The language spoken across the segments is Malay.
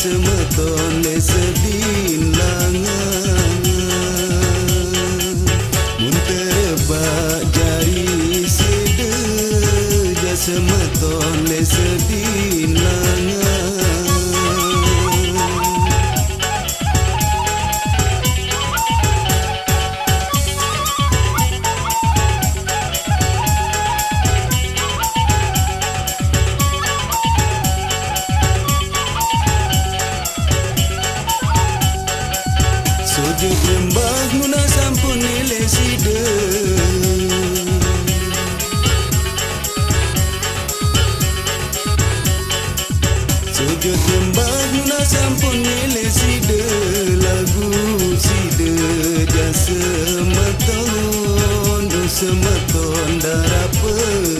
semetones bilangan Raja sembah sampun nilai sida. Lagu sida dan semeton Semeton darah pelan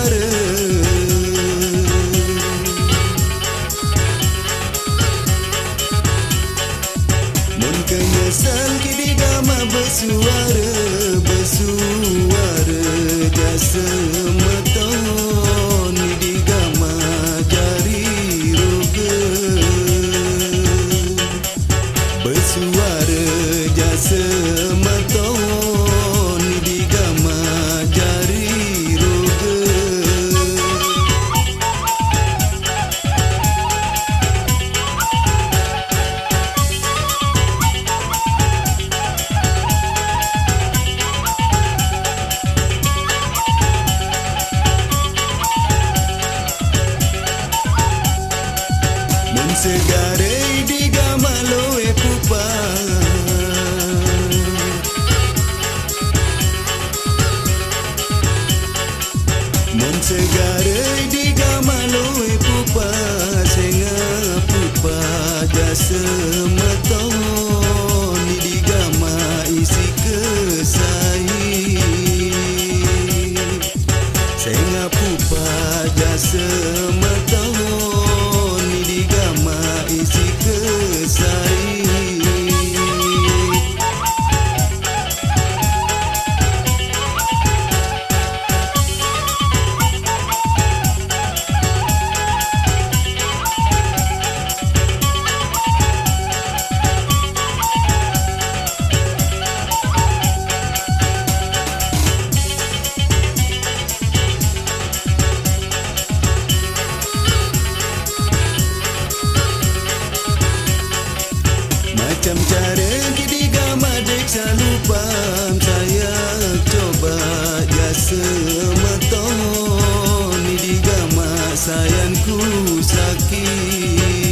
Macam cara ketiga madik selalu paham Saya coba biasa meton Di gamak sayangku sakit.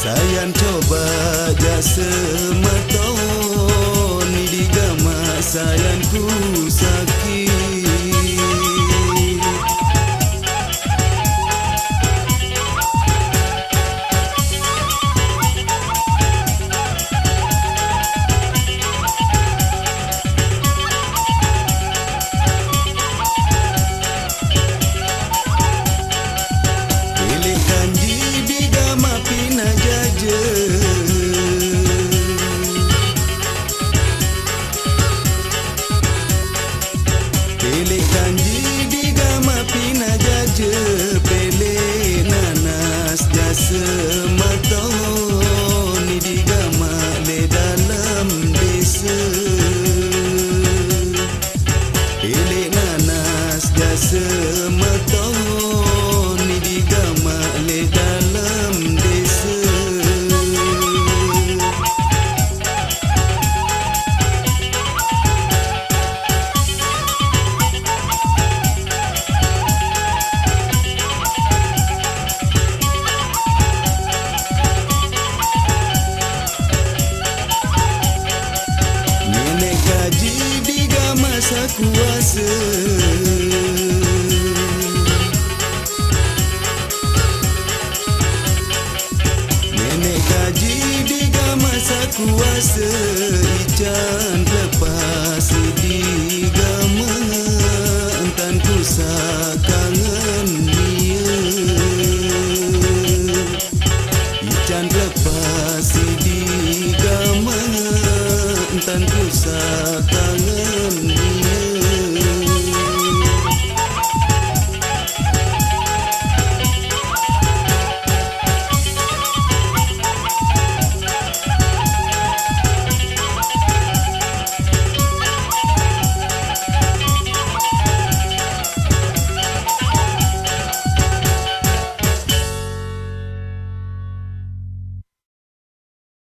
Sayang coba biasa meton Di gamak sayangku sakit nanas jasa rasa kuasa. Nenek kaji di masa kuasa Ijan lepas di gama Entan pusat kangen dia. Ijan lepas di gama Entan pusat